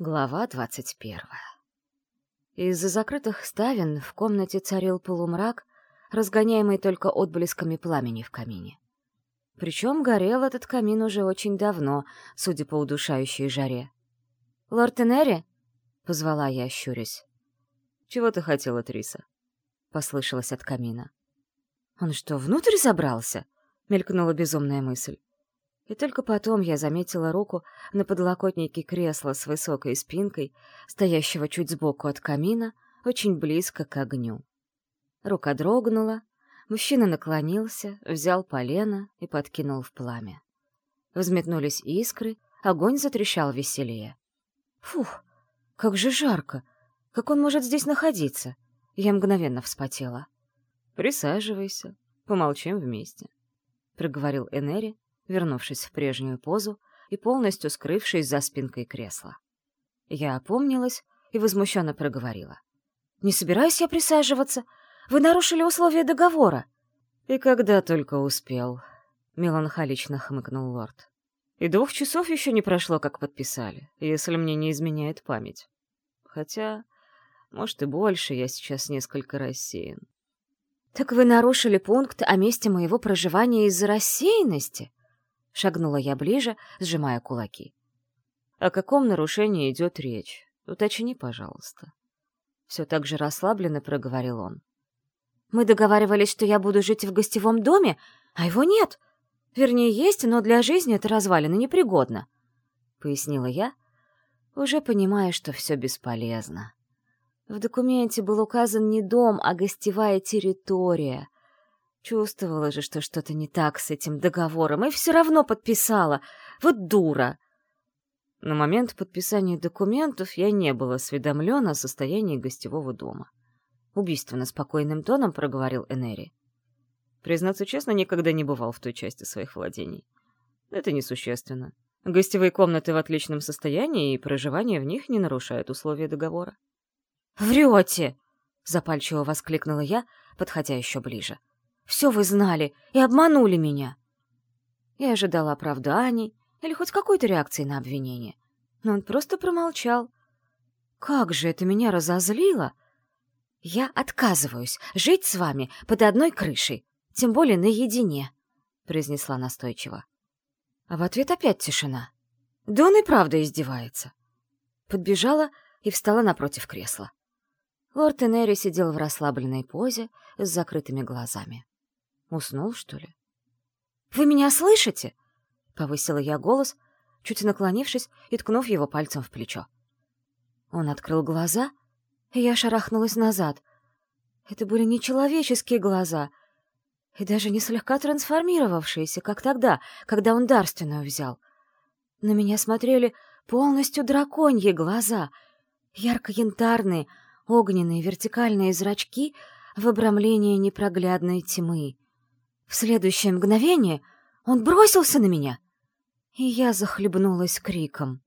Глава двадцать первая. Из-за закрытых ставен в комнате царил полумрак, разгоняемый только отблесками пламени в камине. Причем горел этот камин уже очень давно, судя по удушающей жаре. «Лорд Энери?» — позвала я, щурясь. «Чего ты хотела, Триса?» — послышалось от камина. «Он что, внутрь забрался?» — мелькнула безумная мысль. И только потом я заметила руку на подлокотнике кресла с высокой спинкой, стоящего чуть сбоку от камина, очень близко к огню. Рука дрогнула, мужчина наклонился, взял полено и подкинул в пламя. Взметнулись искры, огонь затрещал веселее. Фух, как же жарко! Как он может здесь находиться? Я мгновенно вспотела. «Присаживайся, помолчим вместе», — проговорил Энери, вернувшись в прежнюю позу и полностью скрывшись за спинкой кресла. Я опомнилась и возмущенно проговорила. «Не собираюсь я присаживаться. Вы нарушили условия договора». «И когда только успел», — меланхолично хмыкнул лорд. «И двух часов еще не прошло, как подписали, если мне не изменяет память. Хотя, может, и больше, я сейчас несколько рассеян». «Так вы нарушили пункт о месте моего проживания из-за рассеянности?» Шагнула я ближе, сжимая кулаки. «О каком нарушении идет речь? Уточни, пожалуйста». Все так же расслабленно проговорил он. «Мы договаривались, что я буду жить в гостевом доме, а его нет. Вернее, есть, но для жизни это развалина непригодно», — пояснила я, уже понимая, что все бесполезно. В документе был указан не дом, а гостевая территория, Чувствовала же, что что-то не так с этим договором, и все равно подписала. Вот дура! На момент подписания документов я не был осведомлен о состоянии гостевого дома. Убийственно спокойным тоном проговорил Энери. Признаться честно, никогда не бывал в той части своих владений. Это несущественно. Гостевые комнаты в отличном состоянии, и проживание в них не нарушает условия договора. «Врете!» — запальчиво воскликнула я, подходя еще ближе. — все вы знали и обманули меня. Я ожидала оправданий или хоть какой-то реакции на обвинение, но он просто промолчал. Как же это меня разозлило! Я отказываюсь жить с вами под одной крышей, тем более наедине, — произнесла настойчиво. А в ответ опять тишина. Да он и правда издевается. Подбежала и встала напротив кресла. Лорд Энери сидел в расслабленной позе с закрытыми глазами. Уснул, что ли? «Вы меня слышите?» — повысила я голос, чуть наклонившись и ткнув его пальцем в плечо. Он открыл глаза, и я шарахнулась назад. Это были не человеческие глаза, и даже не слегка трансформировавшиеся, как тогда, когда он дарственную взял. На меня смотрели полностью драконьи глаза, ярко-янтарные, огненные вертикальные зрачки в обрамлении непроглядной тьмы. В следующее мгновение он бросился на меня, и я захлебнулась криком.